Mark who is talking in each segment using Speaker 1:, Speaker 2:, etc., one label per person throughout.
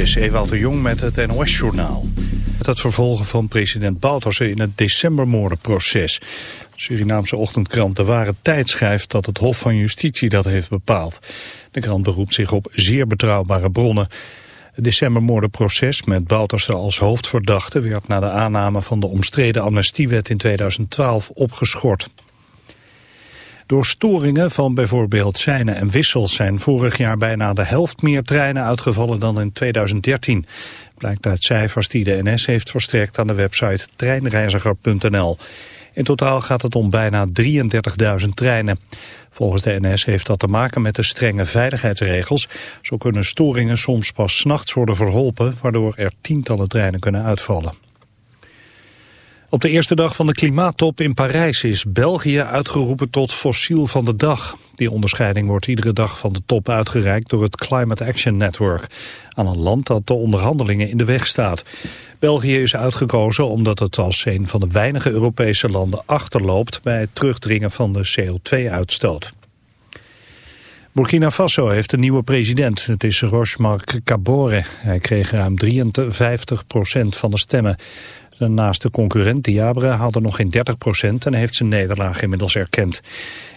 Speaker 1: is Ewout de Jong met het NOS-journaal. Het vervolgen van president Bouterse in het decembermoordenproces. De Surinaamse ochtendkrant De Ware Tijd schrijft dat het Hof van Justitie dat heeft bepaald. De krant beroept zich op zeer betrouwbare bronnen. Het decembermoordenproces met Bouterse als hoofdverdachte... werd na de aanname van de omstreden amnestiewet in 2012 opgeschort. Door storingen van bijvoorbeeld seinen en wissels zijn vorig jaar bijna de helft meer treinen uitgevallen dan in 2013. Blijkt uit cijfers die de NS heeft verstrekt aan de website treinreiziger.nl. In totaal gaat het om bijna 33.000 treinen. Volgens de NS heeft dat te maken met de strenge veiligheidsregels. Zo kunnen storingen soms pas s'nachts worden verholpen, waardoor er tientallen treinen kunnen uitvallen. Op de eerste dag van de klimaattop in Parijs is België uitgeroepen tot fossiel van de dag. Die onderscheiding wordt iedere dag van de top uitgereikt door het Climate Action Network. Aan een land dat de onderhandelingen in de weg staat. België is uitgekozen omdat het als een van de weinige Europese landen achterloopt bij het terugdringen van de CO2-uitstoot. Burkina Faso heeft een nieuwe president. Het is Rochmark Kabore. Hij kreeg ruim 53% van de stemmen. Zijn naaste concurrent Diabre haalde nog geen 30 procent en heeft zijn nederlaag inmiddels erkend.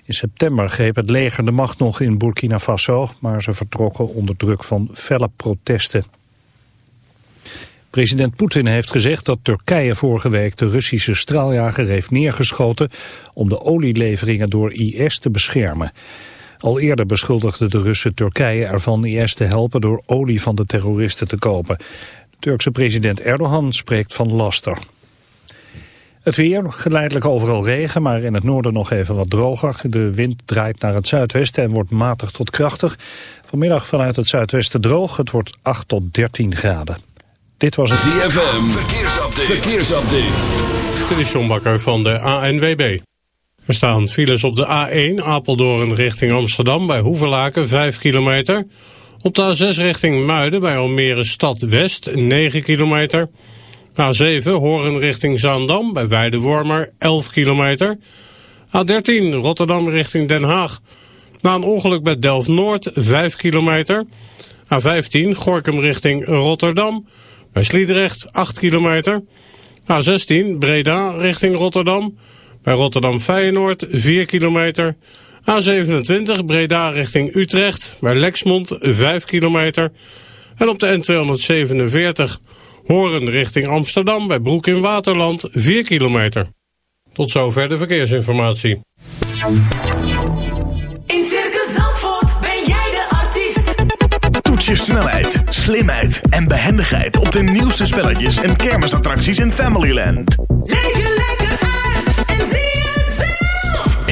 Speaker 1: In september greep het leger de macht nog in Burkina Faso, maar ze vertrokken onder druk van felle protesten. President Poetin heeft gezegd dat Turkije vorige week de Russische straaljager heeft neergeschoten om de olieleveringen door IS te beschermen. Al eerder beschuldigde de Russen Turkije ervan IS te helpen door olie van de terroristen te kopen. Turkse president Erdogan spreekt van laster. Het weer, geleidelijk overal regen, maar in het noorden nog even wat droger. De wind draait naar het zuidwesten en wordt matig tot krachtig. Vanmiddag vanuit het zuidwesten droog, het wordt 8 tot 13 graden. Dit was het
Speaker 2: ZFM, verkeersupdate. verkeersupdate.
Speaker 3: Dit is John Bakker van de ANWB. Er staan files op de A1 Apeldoorn richting Amsterdam bij Hoevelaken 5 kilometer... Op de A6 richting Muiden bij Almere Stad West 9 kilometer. A7 Horen richting Zaandam bij Weidewormer 11 kilometer. A13 Rotterdam richting Den Haag. Na een ongeluk bij Delft-Noord 5 kilometer. A15 Gorkum richting Rotterdam. Bij Sliedrecht 8 kilometer. A16 Breda richting Rotterdam. Bij Rotterdam Feyenoord 4 kilometer. A27 Breda richting Utrecht, bij Lexmond 5 kilometer. En op de N247 Horen richting Amsterdam, bij Broek in Waterland 4 kilometer. Tot zover de verkeersinformatie.
Speaker 4: In Circus Zandvoort ben jij de artiest.
Speaker 5: Toets je snelheid, slimheid en behendigheid op de nieuwste spelletjes en kermisattracties in Familyland.
Speaker 4: Leef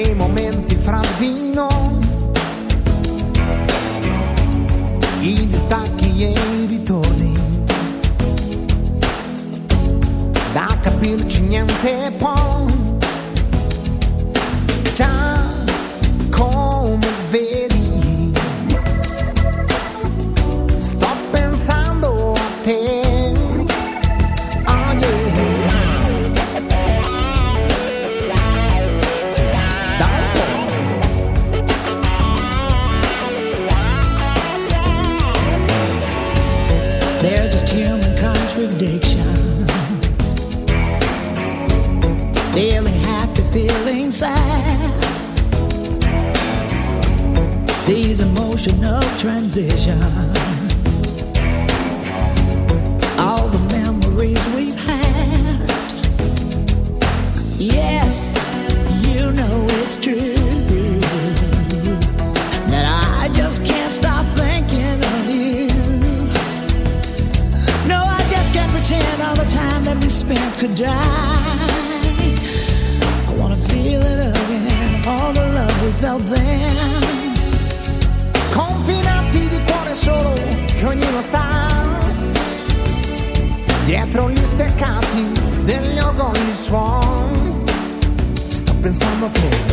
Speaker 6: quei momenti fra di noi. on the floor.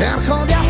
Speaker 6: cher quand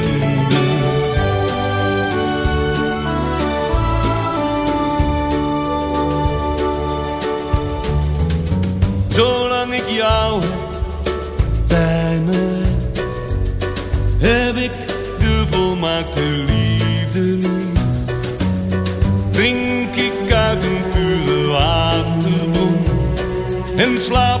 Speaker 7: Love.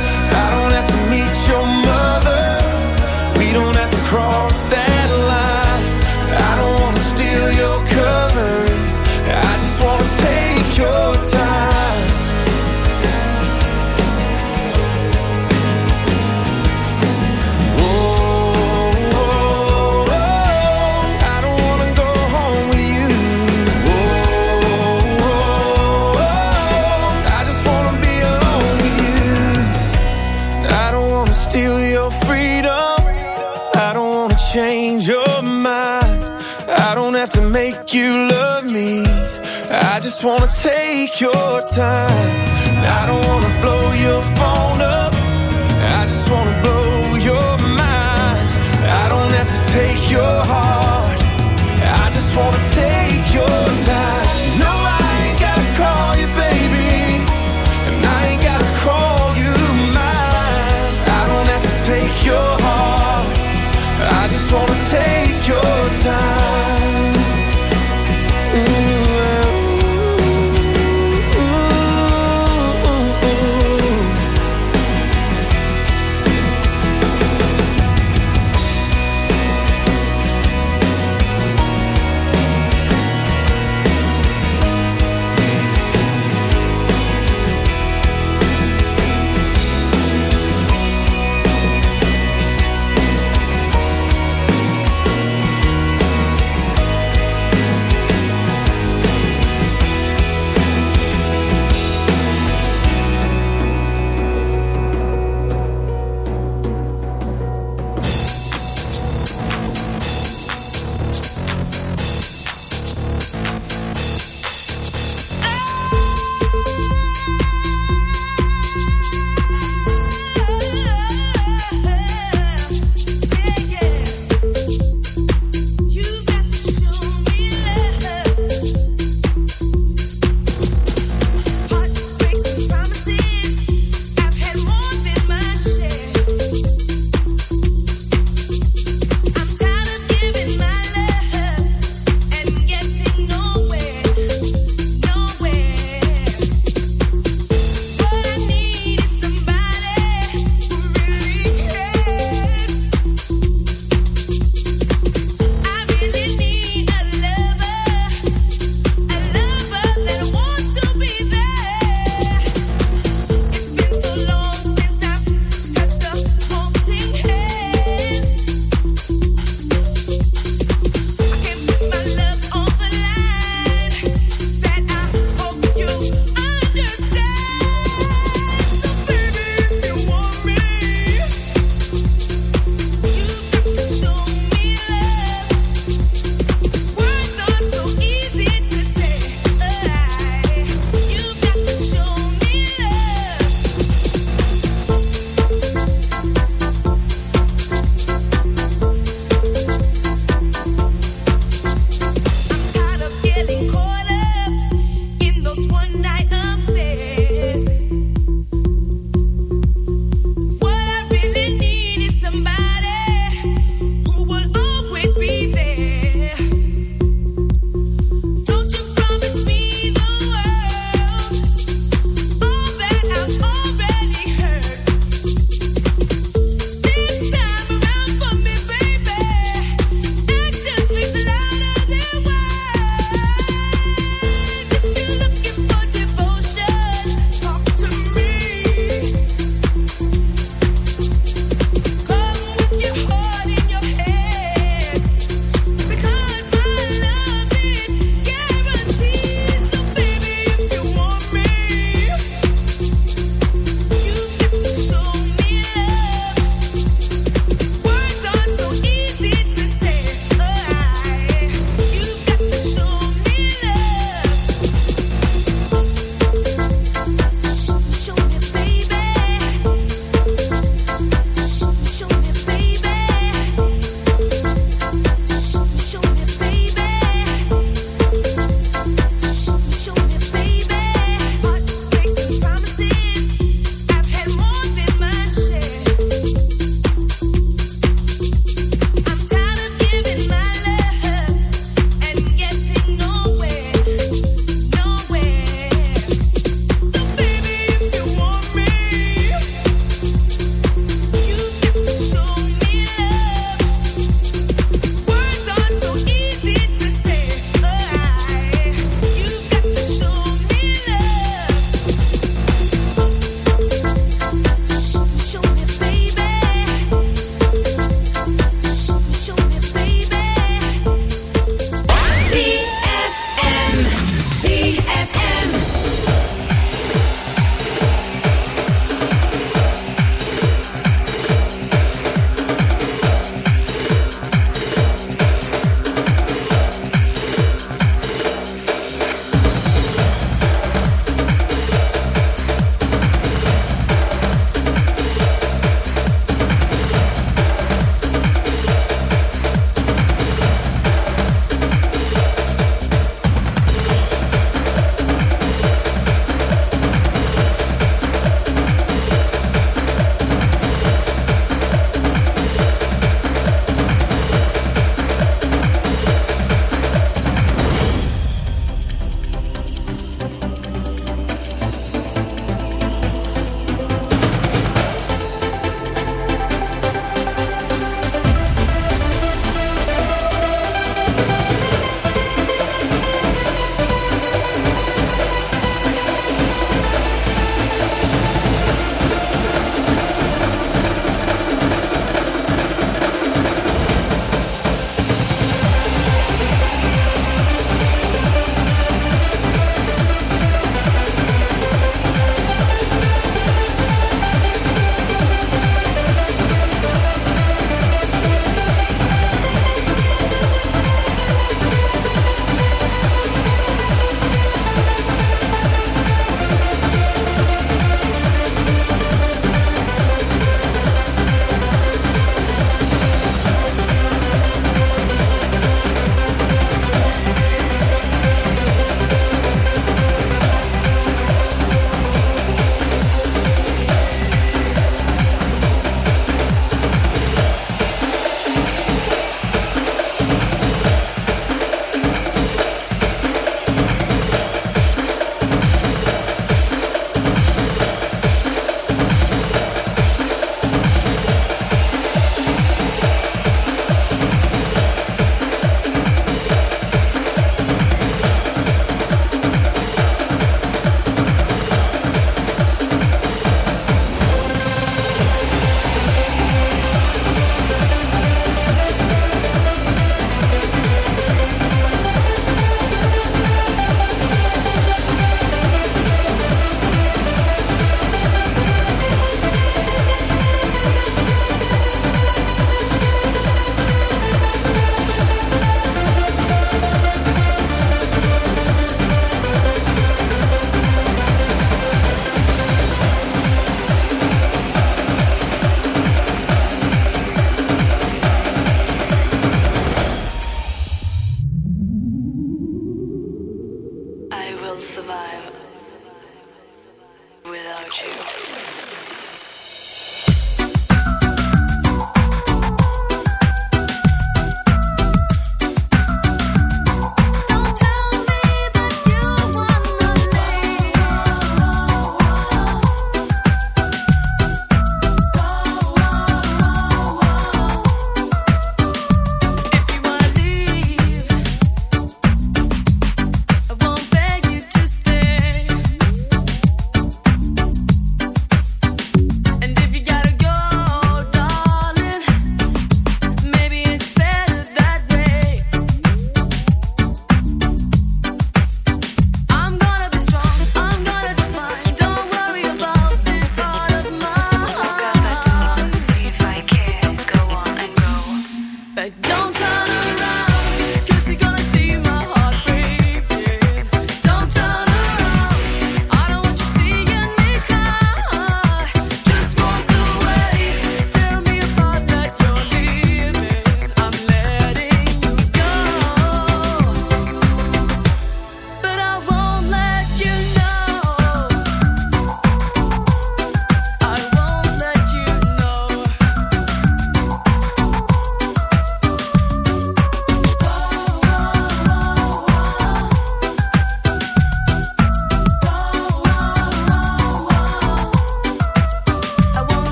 Speaker 8: Take your time. I don't wanna blow your phone up. I just wanna blow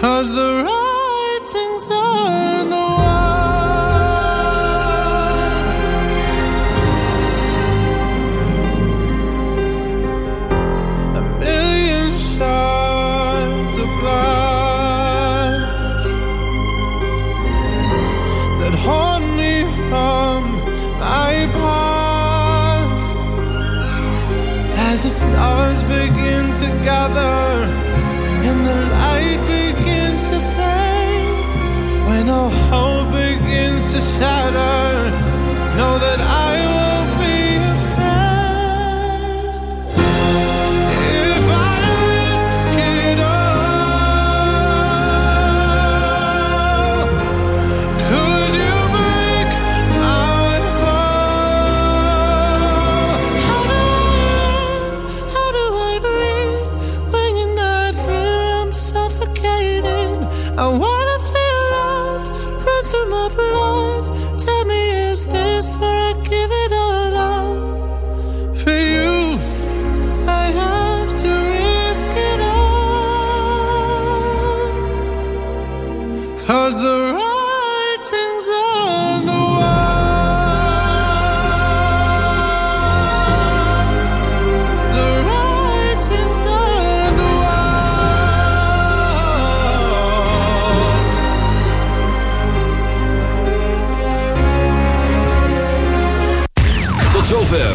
Speaker 9: Cause
Speaker 10: the
Speaker 11: writing's on the wall. A million shards of glass that haunt me from my past as the stars begin to gather. shatter